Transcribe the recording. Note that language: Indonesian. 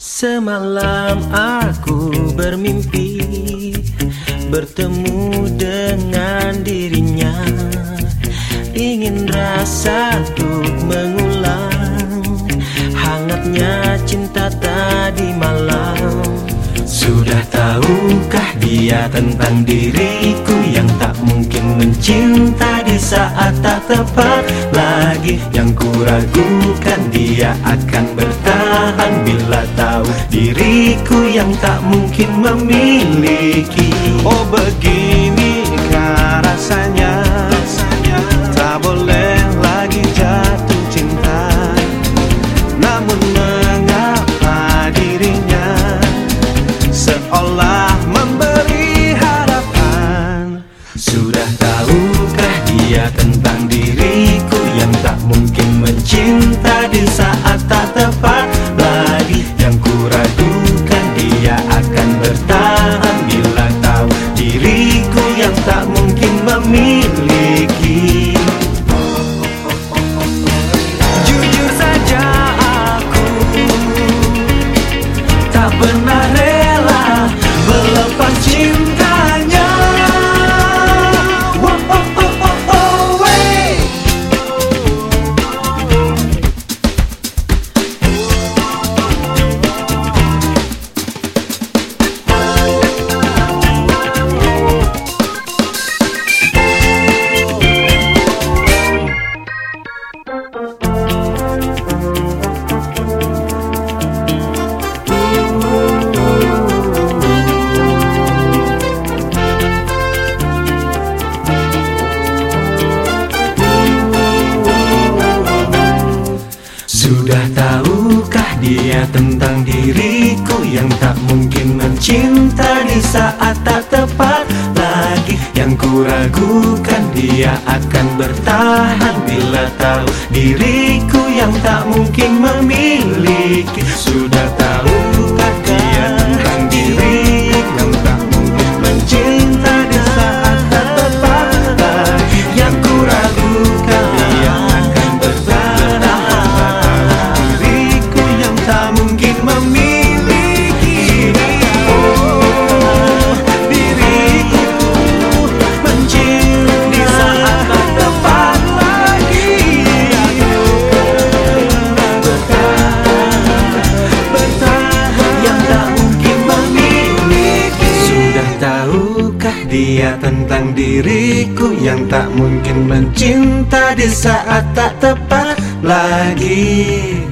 Semalam aku bermimpi Bertemu dengan dirinya. Ingin rasa untuk mengulang Hangatnya cinta tadi malam. Sudah tahukah dia tentang diriku Yang tak mencinta di saat tak tepat lagi. Yang kuragukan dia akan bertahan Bila tahu diriku yang tak mungkin memiliki. Oh beginikah rasanya Sudah tahukah dia tentang diriku Yang tak mungkin mencinta di saat tak tepat? Lagi Yang kuragukan dia akan bertahan Bila tahu diriku yang tak mungkin memiliki. Jujur saja aku Tak pernah rela melepas cintanya tentang diriku Yang tak mungkin mencinta di saat tak tepat lagi. Yang kuragukan dia akan bertahan Bila tahu diriku yang tak mungkin memiliki dia tentang diriku Yang tak mungkin mencinta di saat tak tepat lagi